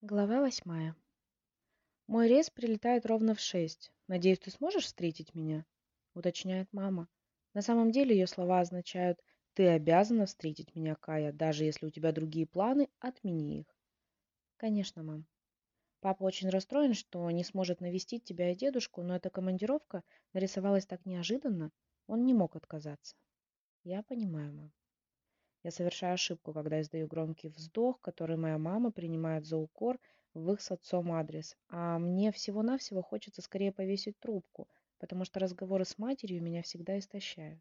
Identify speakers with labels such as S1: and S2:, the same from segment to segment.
S1: Глава восьмая. «Мой рейс прилетает ровно в шесть. Надеюсь, ты сможешь встретить меня?» — уточняет мама. На самом деле ее слова означают «Ты обязана встретить меня, Кая, даже если у тебя другие планы, отмени их». «Конечно, мам». Папа очень расстроен, что не сможет навестить тебя и дедушку, но эта командировка нарисовалась так неожиданно, он не мог отказаться. Я понимаю, мам. Я совершаю ошибку, когда издаю громкий вздох, который моя мама принимает за укор в их с отцом адрес. А мне всего-навсего хочется скорее повесить трубку, потому что разговоры с матерью меня всегда истощают.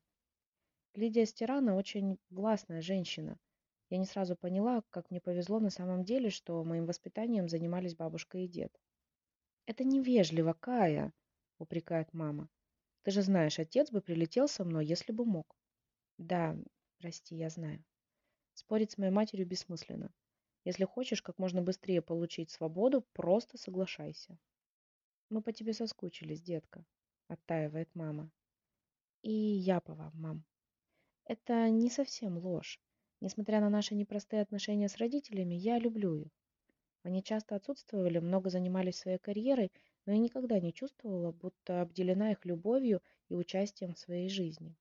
S1: Лидия Стирана очень властная женщина. Я не сразу поняла, как мне повезло на самом деле, что моим воспитанием занимались бабушка и дед. «Это невежливо, Кая», — упрекает мама. «Ты же знаешь, отец бы прилетел со мной, если бы мог». «Да, Прости, я знаю. Спорить с моей матерью бессмысленно. Если хочешь как можно быстрее получить свободу, просто соглашайся. Мы по тебе соскучились, детка, оттаивает мама. И я по вам, мам. Это не совсем ложь. Несмотря на наши непростые отношения с родителями, я люблю их. Они часто отсутствовали, много занимались своей карьерой, но я никогда не чувствовала, будто обделена их любовью и участием в своей жизни.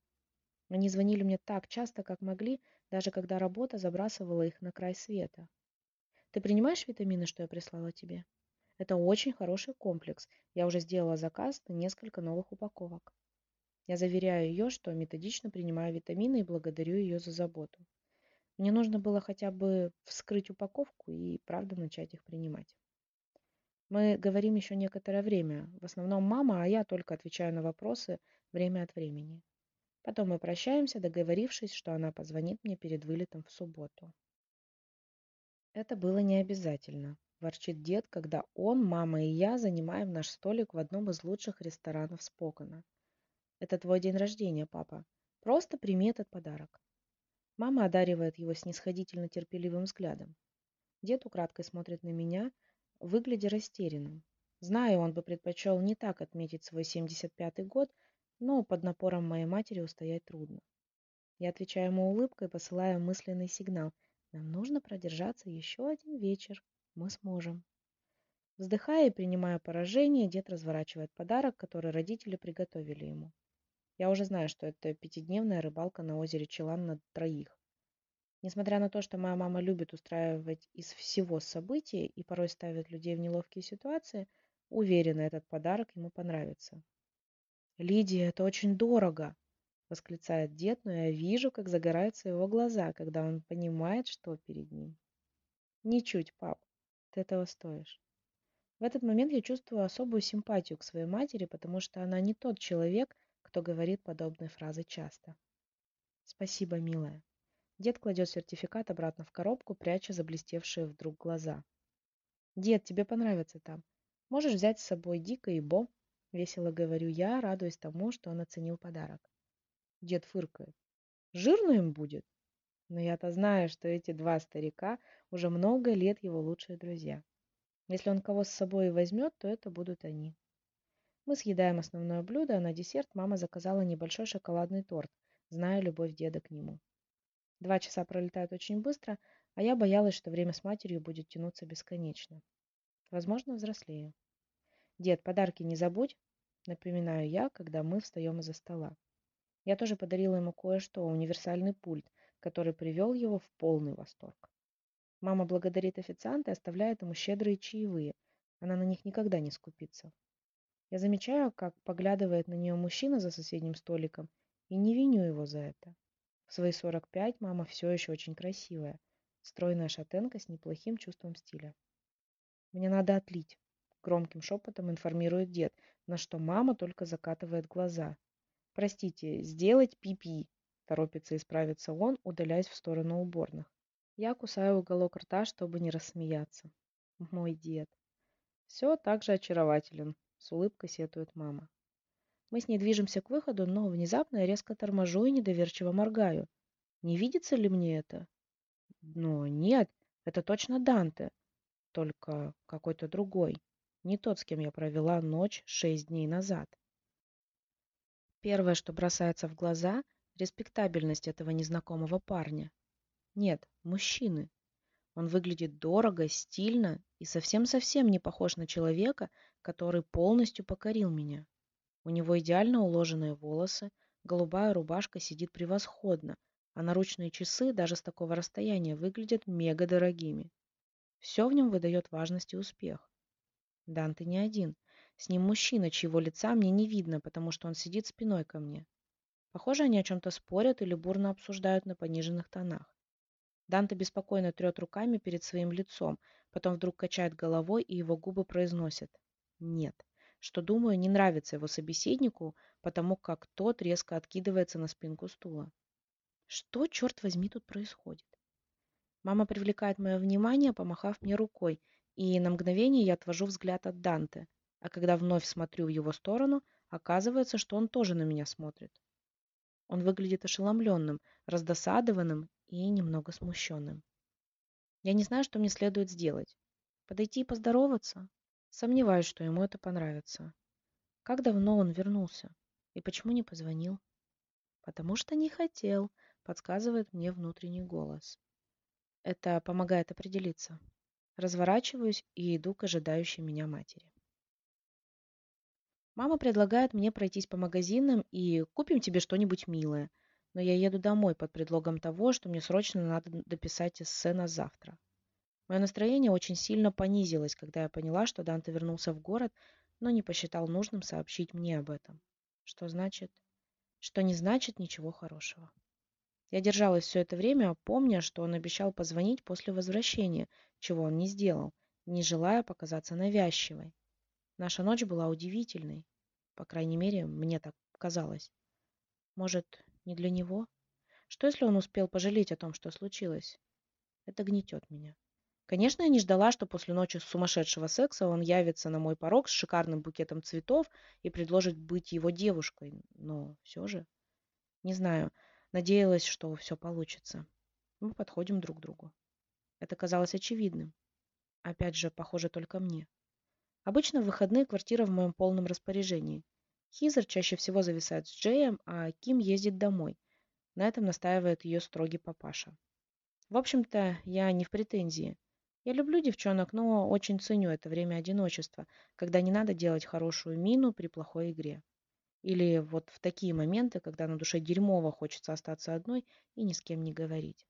S1: Они звонили мне так часто, как могли, даже когда работа забрасывала их на край света. Ты принимаешь витамины, что я прислала тебе? Это очень хороший комплекс. Я уже сделала заказ на несколько новых упаковок. Я заверяю ее, что методично принимаю витамины и благодарю ее за заботу. Мне нужно было хотя бы вскрыть упаковку и правда начать их принимать. Мы говорим еще некоторое время. В основном мама, а я только отвечаю на вопросы время от времени. Потом мы прощаемся, договорившись, что она позвонит мне перед вылетом в субботу. Это было не обязательно, ворчит дед, когда он, мама и я занимаем наш столик в одном из лучших ресторанов Спокона. Это твой день рождения, папа. Просто прими этот подарок. Мама одаривает его снисходительно терпеливым взглядом. Дед украдкой смотрит на меня, выглядя растерянным. Знаю, он бы предпочел не так отметить свой 75-й год, но под напором моей матери устоять трудно. Я отвечаю ему улыбкой, посылая мысленный сигнал. Нам нужно продержаться еще один вечер. Мы сможем. Вздыхая и принимая поражение, дед разворачивает подарок, который родители приготовили ему. Я уже знаю, что это пятидневная рыбалка на озере Челан на троих. Несмотря на то, что моя мама любит устраивать из всего события и порой ставит людей в неловкие ситуации, уверена, этот подарок ему понравится. «Лидия, это очень дорого!» — восклицает дед, но я вижу, как загораются его глаза, когда он понимает, что перед ним. «Ничуть, пап, ты этого стоишь». В этот момент я чувствую особую симпатию к своей матери, потому что она не тот человек, кто говорит подобные фразы часто. «Спасибо, милая». Дед кладет сертификат обратно в коробку, пряча заблестевшие вдруг глаза. «Дед, тебе понравится там. Можешь взять с собой Дика и Бо. Весело говорю я, радуясь тому, что он оценил подарок. Дед фыркает. Жирно им будет. Но я-то знаю, что эти два старика уже много лет его лучшие друзья. Если он кого с собой возьмет, то это будут они. Мы съедаем основное блюдо, а на десерт мама заказала небольшой шоколадный торт, зная любовь деда к нему. Два часа пролетают очень быстро, а я боялась, что время с матерью будет тянуться бесконечно. Возможно, взрослею. Дед, подарки не забудь, напоминаю я, когда мы встаем из-за стола. Я тоже подарила ему кое-что, универсальный пульт, который привел его в полный восторг. Мама благодарит официанта и оставляет ему щедрые чаевые. Она на них никогда не скупится. Я замечаю, как поглядывает на нее мужчина за соседним столиком, и не виню его за это. В свои 45 мама все еще очень красивая, стройная шатенка с неплохим чувством стиля. Мне надо отлить, громким шепотом информирует дед, на что мама только закатывает глаза. Простите, сделать пипи, торопится исправиться он, удаляясь в сторону уборных. Я кусаю уголок рта, чтобы не рассмеяться. Мой дед. Все так же очарователен, с улыбкой сетует мама. Мы с ней движемся к выходу, но внезапно я резко торможу и недоверчиво моргаю. Не видится ли мне это? Но нет, это точно Данте, только какой-то другой не тот, с кем я провела ночь шесть дней назад. Первое, что бросается в глаза – респектабельность этого незнакомого парня. Нет, мужчины. Он выглядит дорого, стильно и совсем-совсем не похож на человека, который полностью покорил меня. У него идеально уложенные волосы, голубая рубашка сидит превосходно, а наручные часы даже с такого расстояния выглядят мега дорогими. Все в нем выдает важность и успех. Данте не один. С ним мужчина, чьего лица мне не видно, потому что он сидит спиной ко мне. Похоже, они о чем-то спорят или бурно обсуждают на пониженных тонах. Данте беспокойно трет руками перед своим лицом, потом вдруг качает головой, и его губы произносят «нет», что, думаю, не нравится его собеседнику, потому как тот резко откидывается на спинку стула. Что, черт возьми, тут происходит? Мама привлекает мое внимание, помахав мне рукой, и на мгновение я отвожу взгляд от Данте, а когда вновь смотрю в его сторону, оказывается, что он тоже на меня смотрит. Он выглядит ошеломленным, раздосадованным и немного смущенным. Я не знаю, что мне следует сделать. Подойти и поздороваться? Сомневаюсь, что ему это понравится. Как давно он вернулся? И почему не позвонил? Потому что не хотел, подсказывает мне внутренний голос. Это помогает определиться. Разворачиваюсь и иду к ожидающей меня матери. Мама предлагает мне пройтись по магазинам и купим тебе что-нибудь милое. Но я еду домой под предлогом того, что мне срочно надо дописать эссе на завтра. Мое настроение очень сильно понизилось, когда я поняла, что Данте вернулся в город, но не посчитал нужным сообщить мне об этом. Что значит? Что не значит ничего хорошего. Я держалась все это время, помня, что он обещал позвонить после возвращения, чего он не сделал, не желая показаться навязчивой. Наша ночь была удивительной. По крайней мере, мне так казалось. Может, не для него? Что, если он успел пожалеть о том, что случилось? Это гнетет меня. Конечно, я не ждала, что после ночи сумасшедшего секса он явится на мой порог с шикарным букетом цветов и предложит быть его девушкой, но все же... Не знаю, надеялась, что все получится. Мы подходим друг к другу. Это казалось очевидным. Опять же, похоже только мне. Обычно в выходные квартира в моем полном распоряжении. Хизер чаще всего зависает с Джеем, а Ким ездит домой. На этом настаивает ее строгий папаша. В общем-то, я не в претензии. Я люблю девчонок, но очень ценю это время одиночества, когда не надо делать хорошую мину при плохой игре. Или вот в такие моменты, когда на душе дерьмово хочется остаться одной и ни с кем не говорить.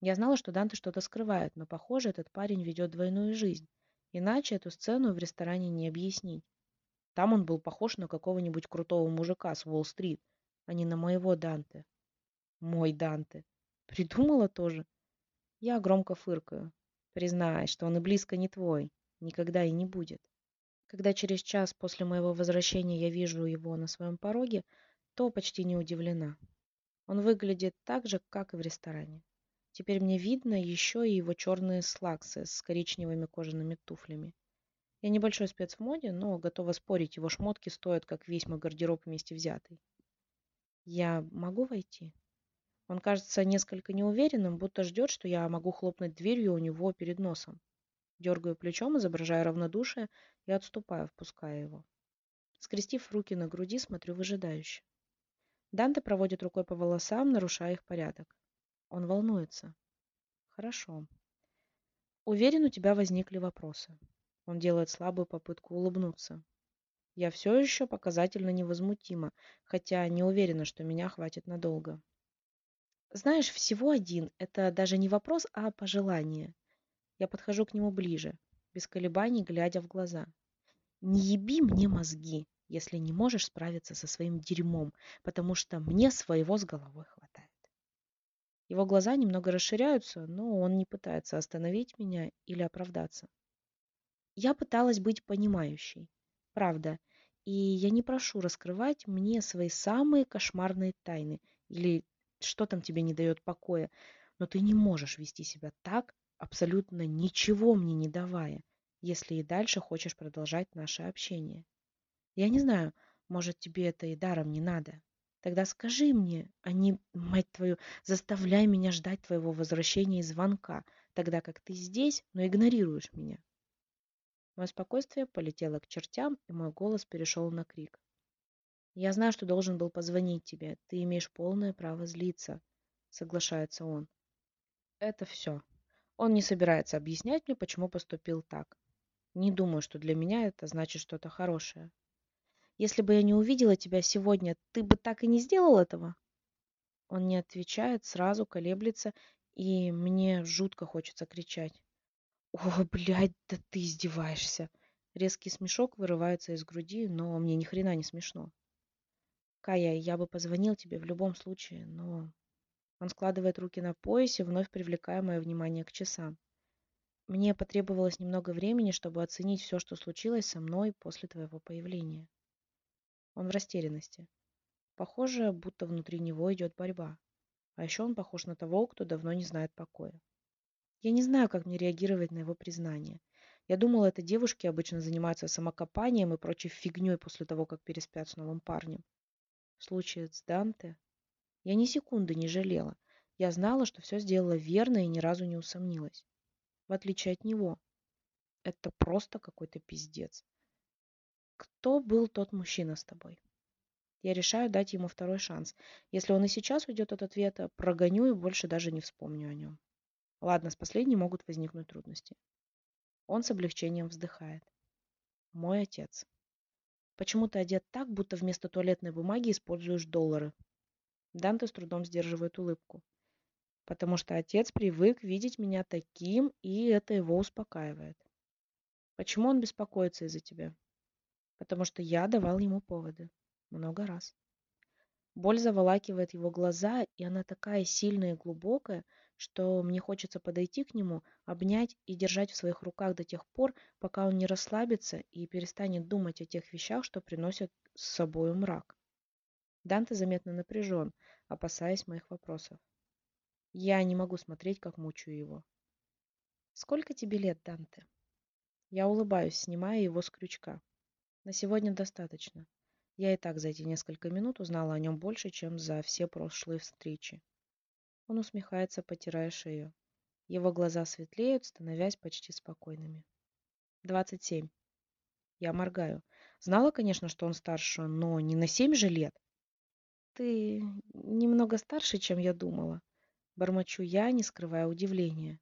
S1: Я знала, что Данте что-то скрывает, но, похоже, этот парень ведет двойную жизнь. Иначе эту сцену в ресторане не объяснить. Там он был похож на какого-нибудь крутого мужика с Уолл-стрит, а не на моего Данте. Мой Данте. Придумала тоже. Я громко фыркаю. Признай, что он и близко не твой. Никогда и не будет. Когда через час после моего возвращения я вижу его на своем пороге, то почти не удивлена. Он выглядит так же, как и в ресторане. Теперь мне видно еще и его черные слаксы с коричневыми кожаными туфлями. Я небольшой спец в моде, но готова спорить, его шмотки стоят, как весь мой гардероб вместе взятый. Я могу войти? Он кажется несколько неуверенным, будто ждет, что я могу хлопнуть дверью у него перед носом. Дергаю плечом, изображая равнодушие, и отступаю, впуская его. Скрестив руки на груди, смотрю выжидающе. Данте проводит рукой по волосам, нарушая их порядок. Он волнуется. Хорошо. Уверен, у тебя возникли вопросы. Он делает слабую попытку улыбнуться. Я все еще показательно невозмутима, хотя не уверена, что меня хватит надолго. Знаешь, всего один. Это даже не вопрос, а пожелание. Я подхожу к нему ближе, без колебаний, глядя в глаза. Не еби мне мозги, если не можешь справиться со своим дерьмом, потому что мне своего с головой хватает. Его глаза немного расширяются, но он не пытается остановить меня или оправдаться. Я пыталась быть понимающей. Правда. И я не прошу раскрывать мне свои самые кошмарные тайны или что там тебе не дает покоя, но ты не можешь вести себя так, абсолютно ничего мне не давая, если и дальше хочешь продолжать наше общение. Я не знаю, может, тебе это и даром не надо. Тогда скажи мне, а не, мать твою, заставляй меня ждать твоего возвращения и звонка, тогда как ты здесь, но игнорируешь меня. Мое спокойствие полетело к чертям, и мой голос перешел на крик. Я знаю, что должен был позвонить тебе. Ты имеешь полное право злиться, соглашается он. Это все. Он не собирается объяснять мне, почему поступил так. Не думаю, что для меня это значит что-то хорошее. Если бы я не увидела тебя сегодня, ты бы так и не сделал этого? Он не отвечает, сразу колеблется, и мне жутко хочется кричать. О, блядь, да ты издеваешься. Резкий смешок вырывается из груди, но мне ни хрена не смешно. Кая, я бы позвонил тебе в любом случае, но... Он складывает руки на поясе, вновь привлекая мое внимание к часам. Мне потребовалось немного времени, чтобы оценить все, что случилось со мной после твоего появления. Он в растерянности. Похоже, будто внутри него идет борьба. А еще он похож на того, кто давно не знает покоя. Я не знаю, как мне реагировать на его признание. Я думала, это девушки обычно занимаются самокопанием и прочей фигней после того, как переспят с новым парнем. В случае с Данте я ни секунды не жалела. Я знала, что все сделала верно и ни разу не усомнилась. В отличие от него. Это просто какой-то пиздец. Кто был тот мужчина с тобой? Я решаю дать ему второй шанс. Если он и сейчас уйдет от ответа, прогоню и больше даже не вспомню о нем. Ладно, с последней могут возникнуть трудности. Он с облегчением вздыхает. Мой отец. Почему ты одет так, будто вместо туалетной бумаги используешь доллары? Данте с трудом сдерживает улыбку. Потому что отец привык видеть меня таким, и это его успокаивает. Почему он беспокоится из-за тебя? Потому что я давал ему поводы. Много раз. Боль заволакивает его глаза, и она такая сильная и глубокая, что мне хочется подойти к нему, обнять и держать в своих руках до тех пор, пока он не расслабится и перестанет думать о тех вещах, что приносят с собой мрак. Данте заметно напряжен, опасаясь моих вопросов. Я не могу смотреть, как мучаю его. «Сколько тебе лет, Данте?» Я улыбаюсь, снимая его с крючка. На сегодня достаточно. Я и так за эти несколько минут узнала о нем больше, чем за все прошлые встречи. Он усмехается, потирая шею. Его глаза светлеют, становясь почти спокойными. Двадцать семь. Я моргаю. Знала, конечно, что он старше, но не на семь же лет. Ты немного старше, чем я думала. Бормочу я, не скрывая удивления.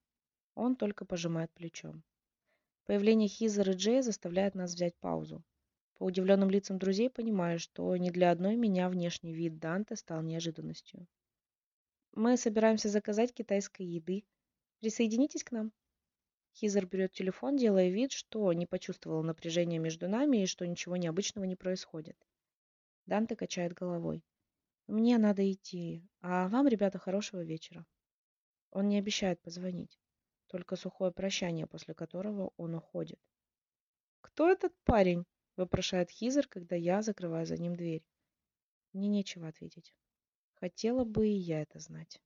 S1: Он только пожимает плечом. Появление Хизер и Джея заставляет нас взять паузу. По удивленным лицам друзей понимаю, что ни для одной меня внешний вид Данте стал неожиданностью. Мы собираемся заказать китайской еды. Присоединитесь к нам. Хизер берет телефон, делая вид, что не почувствовал напряжения между нами и что ничего необычного не происходит. Данте качает головой. Мне надо идти, а вам, ребята, хорошего вечера. Он не обещает позвонить, только сухое прощание, после которого он уходит. «Кто этот парень?» – вопрошает Хизер, когда я закрываю за ним дверь. Мне нечего ответить. Хотела бы и я это знать.